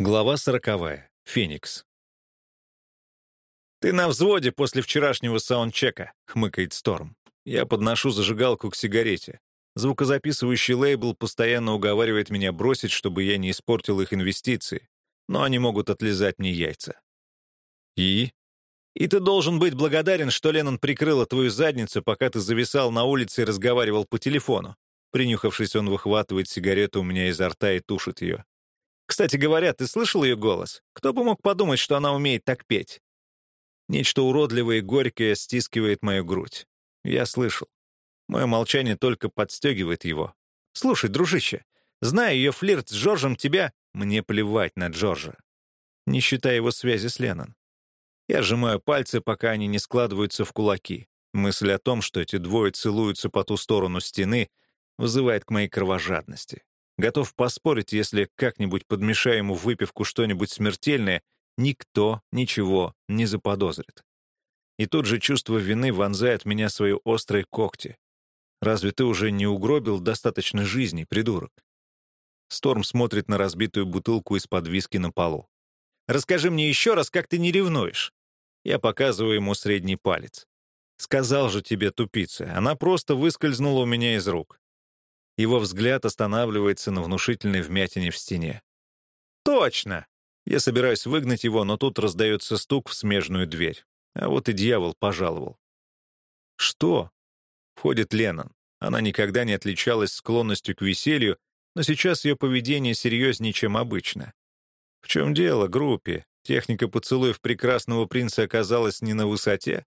Глава сороковая. Феникс. «Ты на взводе после вчерашнего саундчека», — хмыкает Сторм. Я подношу зажигалку к сигарете. Звукозаписывающий лейбл постоянно уговаривает меня бросить, чтобы я не испортил их инвестиции, но они могут отлизать мне яйца. И? И ты должен быть благодарен, что Леннон прикрыла твою задницу, пока ты зависал на улице и разговаривал по телефону. Принюхавшись, он выхватывает сигарету у меня изо рта и тушит ее. Кстати говоря, ты слышал ее голос? Кто бы мог подумать, что она умеет так петь? Нечто уродливое и горькое стискивает мою грудь. Я слышал. Мое молчание только подстегивает его. Слушай, дружище, зная ее флирт с Джорджем, тебя... Мне плевать на Джорджа. Не считая его связи с Леннон. Я сжимаю пальцы, пока они не складываются в кулаки. Мысль о том, что эти двое целуются по ту сторону стены, вызывает к моей кровожадности. Готов поспорить, если как-нибудь подмешаю ему в выпивку что-нибудь смертельное, никто ничего не заподозрит. И тут же чувство вины вонзает меня свои острые когти. Разве ты уже не угробил достаточно жизни, придурок? Сторм смотрит на разбитую бутылку из-под виски на полу. «Расскажи мне еще раз, как ты не ревнуешь?» Я показываю ему средний палец. «Сказал же тебе, тупица, она просто выскользнула у меня из рук. Его взгляд останавливается на внушительной вмятине в стене. «Точно!» Я собираюсь выгнать его, но тут раздается стук в смежную дверь. А вот и дьявол пожаловал. «Что?» Входит Леннон. Она никогда не отличалась склонностью к веселью, но сейчас ее поведение серьезнее, чем обычно. В чем дело, группе? Техника поцелуев прекрасного принца оказалась не на высоте?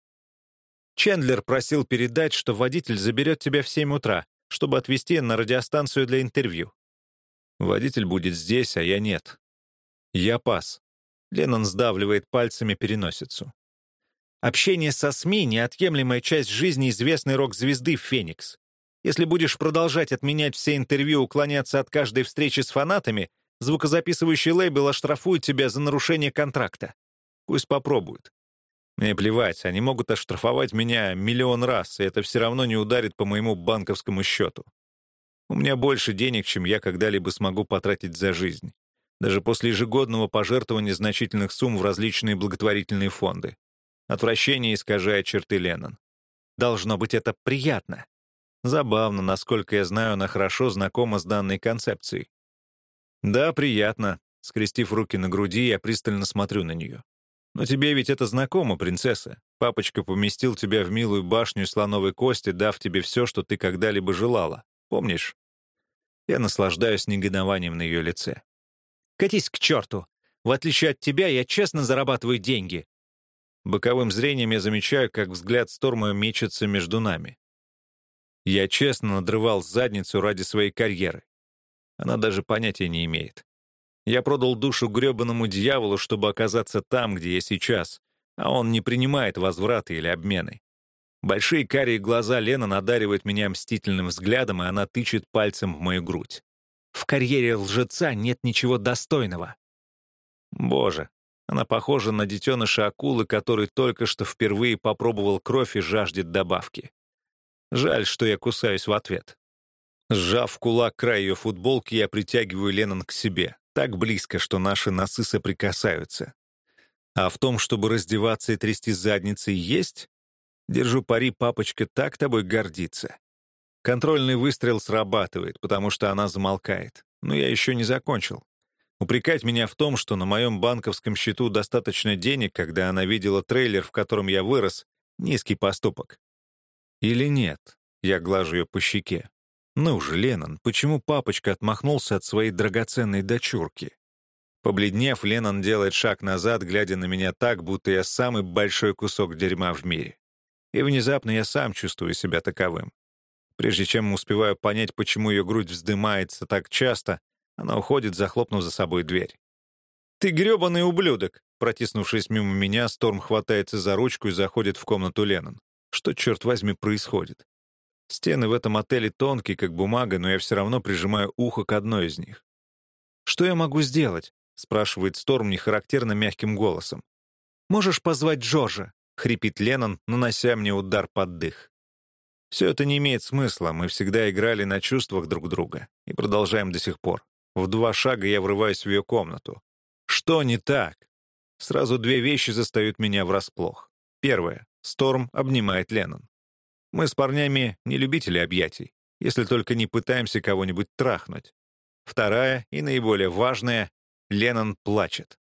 Чендлер просил передать, что водитель заберет тебя в 7 утра чтобы отвезти на радиостанцию для интервью. Водитель будет здесь, а я нет. Я пас. Леннон сдавливает пальцами переносицу. Общение со СМИ — неотъемлемая часть жизни известной рок-звезды «Феникс». Если будешь продолжать отменять все интервью, уклоняться от каждой встречи с фанатами, звукозаписывающий лейбл оштрафует тебя за нарушение контракта. Пусть попробуют. Мне плевать, они могут оштрафовать меня миллион раз, и это все равно не ударит по моему банковскому счету. У меня больше денег, чем я когда-либо смогу потратить за жизнь. Даже после ежегодного пожертвования значительных сумм в различные благотворительные фонды. Отвращение искажает черты Леннон. Должно быть, это приятно. Забавно, насколько я знаю, она хорошо знакома с данной концепцией. Да, приятно. Скрестив руки на груди, я пристально смотрю на нее. Но тебе ведь это знакомо, принцесса. Папочка поместил тебя в милую башню слоновой кости, дав тебе все, что ты когда-либо желала. Помнишь? Я наслаждаюсь негодованием на ее лице. «Катись к черту! В отличие от тебя, я честно зарабатываю деньги!» Боковым зрением я замечаю, как взгляд Сторма мечется между нами. Я честно надрывал задницу ради своей карьеры. Она даже понятия не имеет. Я продал душу гребаному дьяволу, чтобы оказаться там, где я сейчас, а он не принимает возвраты или обмены. Большие карие глаза Лена надаривают меня мстительным взглядом, и она тычет пальцем в мою грудь. В карьере лжеца нет ничего достойного. Боже, она похожа на детеныша акулы, который только что впервые попробовал кровь и жаждет добавки. Жаль, что я кусаюсь в ответ. Сжав кулак край ее футболки, я притягиваю Леннон к себе так близко, что наши носы соприкасаются. А в том, чтобы раздеваться и трясти задницей, есть? Держу пари, папочка так тобой гордится. Контрольный выстрел срабатывает, потому что она замолкает. Но я еще не закончил. Упрекать меня в том, что на моем банковском счету достаточно денег, когда она видела трейлер, в котором я вырос, низкий поступок. Или нет? Я глажу ее по щеке. «Ну же, Леннон, почему папочка отмахнулся от своей драгоценной дочурки?» Побледнев, Леннон делает шаг назад, глядя на меня так, будто я самый большой кусок дерьма в мире. И внезапно я сам чувствую себя таковым. Прежде чем успеваю понять, почему ее грудь вздымается так часто, она уходит, захлопнув за собой дверь. «Ты грёбаный ублюдок!» Протиснувшись мимо меня, Сторм хватается за ручку и заходит в комнату Леннон. Что, черт возьми, происходит? Стены в этом отеле тонкие, как бумага, но я все равно прижимаю ухо к одной из них. «Что я могу сделать?» — спрашивает Сторм нехарактерно мягким голосом. «Можешь позвать Джорджа?» — хрипит Леннон, нанося мне удар под дых. Все это не имеет смысла, мы всегда играли на чувствах друг друга и продолжаем до сих пор. В два шага я врываюсь в ее комнату. Что не так? Сразу две вещи застают меня врасплох. Первое. Сторм обнимает Леннон. Мы с парнями не любители объятий, если только не пытаемся кого-нибудь трахнуть. Вторая и наиболее важная — Леннон плачет.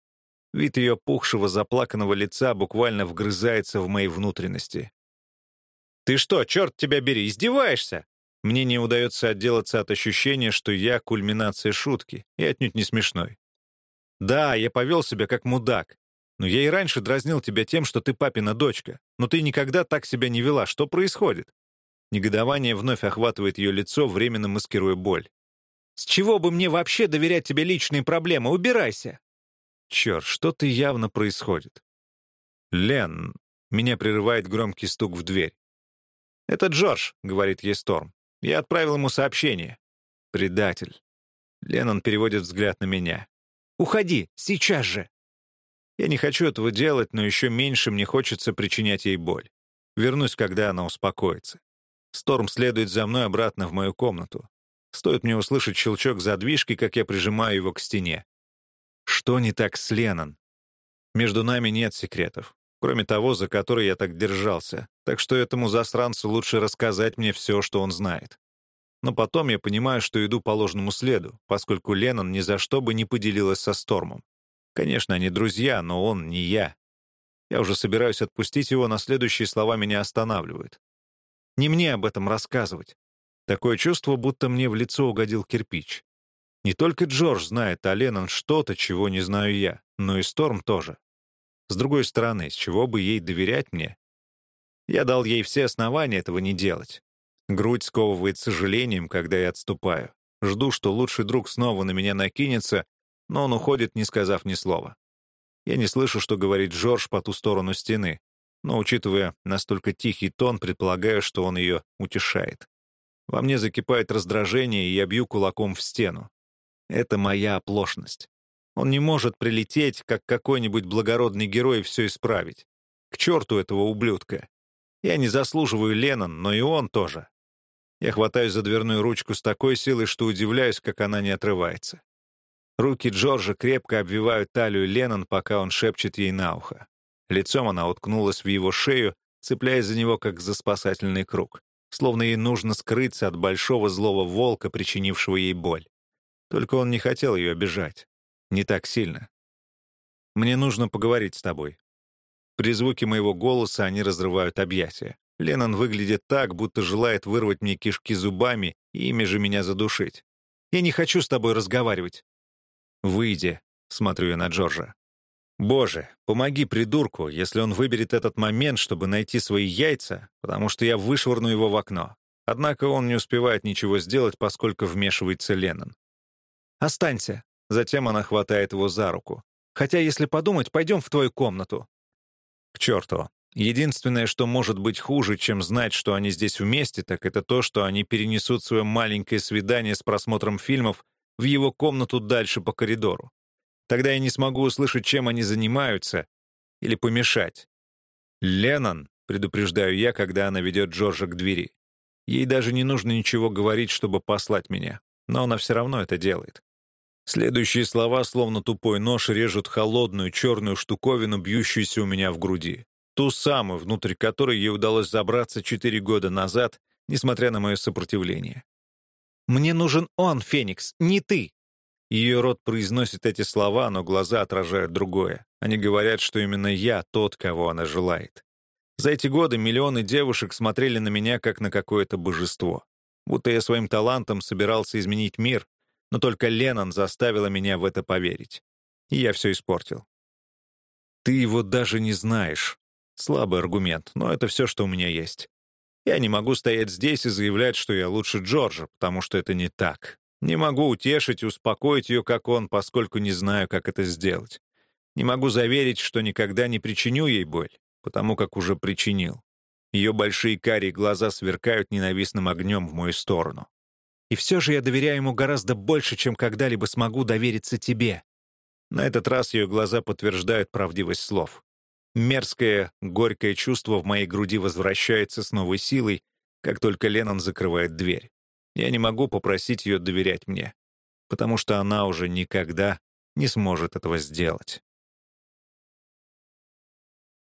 Вид ее пухшего заплаканного лица буквально вгрызается в мои внутренности. «Ты что, черт тебя бери, издеваешься?» Мне не удается отделаться от ощущения, что я — кульминация шутки, и отнюдь не смешной. Да, я повел себя как мудак, но я и раньше дразнил тебя тем, что ты папина дочка, но ты никогда так себя не вела. Что происходит?» Негодование вновь охватывает ее лицо, временно маскируя боль. «С чего бы мне вообще доверять тебе личные проблемы? Убирайся!» «Черт, что-то явно происходит». «Лен...» — меня прерывает громкий стук в дверь. «Это Джордж», — говорит ей Сторм. «Я отправил ему сообщение». «Предатель». Леннон переводит взгляд на меня. «Уходи, сейчас же!» Я не хочу этого делать, но еще меньше мне хочется причинять ей боль. Вернусь, когда она успокоится. Сторм следует за мной обратно в мою комнату. Стоит мне услышать щелчок задвижки, как я прижимаю его к стене. Что не так с Леном? Между нами нет секретов, кроме того, за который я так держался, так что этому засранцу лучше рассказать мне все, что он знает. Но потом я понимаю, что иду по ложному следу, поскольку Леннон ни за что бы не поделилась со Стормом. Конечно, они друзья, но он не я. Я уже собираюсь отпустить его, но следующие слова меня останавливают. Не мне об этом рассказывать. Такое чувство, будто мне в лицо угодил кирпич. Не только Джордж знает о Леннон что-то, чего не знаю я, но и Сторм тоже. С другой стороны, с чего бы ей доверять мне? Я дал ей все основания этого не делать. Грудь сковывает сожалением, когда я отступаю. Жду, что лучший друг снова на меня накинется, но он уходит, не сказав ни слова. Я не слышу, что говорит Джордж по ту сторону стены, но, учитывая настолько тихий тон, предполагаю, что он ее утешает. Во мне закипает раздражение, и я бью кулаком в стену. Это моя оплошность. Он не может прилететь, как какой-нибудь благородный герой, и все исправить. К черту этого ублюдка. Я не заслуживаю Леннон, но и он тоже. Я хватаюсь за дверную ручку с такой силой, что удивляюсь, как она не отрывается. Руки Джорджа крепко обвивают талию Леннон, пока он шепчет ей на ухо. Лицом она уткнулась в его шею, цепляясь за него, как за спасательный круг. Словно ей нужно скрыться от большого злого волка, причинившего ей боль. Только он не хотел ее обижать. Не так сильно. «Мне нужно поговорить с тобой». При звуке моего голоса они разрывают объятия. Леннон выглядит так, будто желает вырвать мне кишки зубами и ими же меня задушить. «Я не хочу с тобой разговаривать. «Выйди», — смотрю я на Джорджа. «Боже, помоги придурку, если он выберет этот момент, чтобы найти свои яйца, потому что я вышвырну его в окно». Однако он не успевает ничего сделать, поскольку вмешивается Леннон. «Останься». Затем она хватает его за руку. «Хотя, если подумать, пойдем в твою комнату». К черту. Единственное, что может быть хуже, чем знать, что они здесь вместе, так это то, что они перенесут свое маленькое свидание с просмотром фильмов в его комнату дальше по коридору. Тогда я не смогу услышать, чем они занимаются, или помешать. «Леннон», — предупреждаю я, когда она ведет Джорджа к двери. Ей даже не нужно ничего говорить, чтобы послать меня, но она все равно это делает. Следующие слова, словно тупой нож, режут холодную черную штуковину, бьющуюся у меня в груди. Ту самую, внутрь которой ей удалось забраться четыре года назад, несмотря на мое сопротивление. «Мне нужен он, Феникс, не ты!» Ее рот произносит эти слова, но глаза отражают другое. Они говорят, что именно я тот, кого она желает. За эти годы миллионы девушек смотрели на меня как на какое-то божество. Будто я своим талантом собирался изменить мир, но только Леннон заставила меня в это поверить. И я все испортил. «Ты его даже не знаешь». Слабый аргумент, но это все, что у меня есть. Я не могу стоять здесь и заявлять, что я лучше Джорджа, потому что это не так. Не могу утешить и успокоить ее, как он, поскольку не знаю, как это сделать. Не могу заверить, что никогда не причиню ей боль, потому как уже причинил. Ее большие карие глаза сверкают ненавистным огнем в мою сторону. И все же я доверяю ему гораздо больше, чем когда-либо смогу довериться тебе. На этот раз ее глаза подтверждают правдивость слов. Мерзкое, горькое чувство в моей груди возвращается с новой силой, как только Леннон закрывает дверь. Я не могу попросить ее доверять мне, потому что она уже никогда не сможет этого сделать.